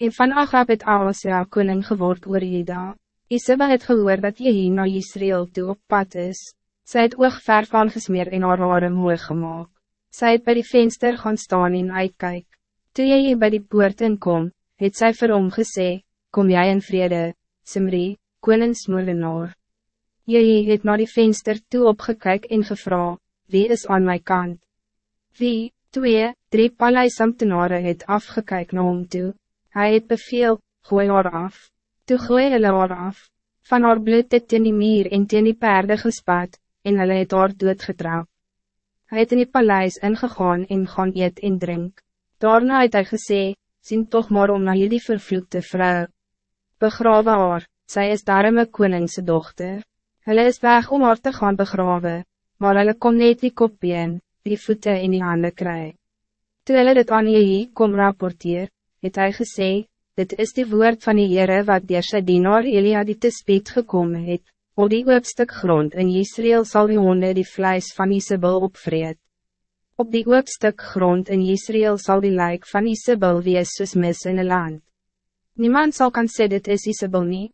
En van Agab het Ahasia koning geword oor Juda. Isabel het gehoor dat je hier naar Israël toe op pad is. Sy het oogverf aangesmeer en haar hare mooi gemaakt. Sy het by die venster gaan staan en uitkyk. Toe jy by die poort inkom, het sy vir hom gesê, Kom jij in vrede, Simri, koningsmoordenaar. Jy het naar die venster toe opgekyk en gevra, Wie is aan mijn kant? Wie, twee, drie paleisambtenare het afgekyk na hom toe. Hij het beveel, gooi haar af. Toe gooi hulle haar af. Van haar bloed het in die meer en teen die perde gespat, en hulle het haar doodgetrap. Hij het in die paleis ingegaan en gaan eet en drink. Daarna het hy gesê, sien toch maar om na jullie vervloekte vrouw. Begrawe haar, zij is daarom een koningse dochter. Hulle is weg om haar te gaan begraven, maar hulle kom net die kopbeen, die voeten in die handen kry. Toe hulle dit aan jy kom rapporteer, het hy gesê, dit is die woord van die Heere wat dier sy dienaar Elia die te speed gekomen het, op die oopstuk grond in Israël zal die honde die vlijs van Isabel opvreed. Op die oopstuk grond in Israël zal die lijk van Isabel wees soos mis in een land. Niemand zal kan sê dit is Isabel niet.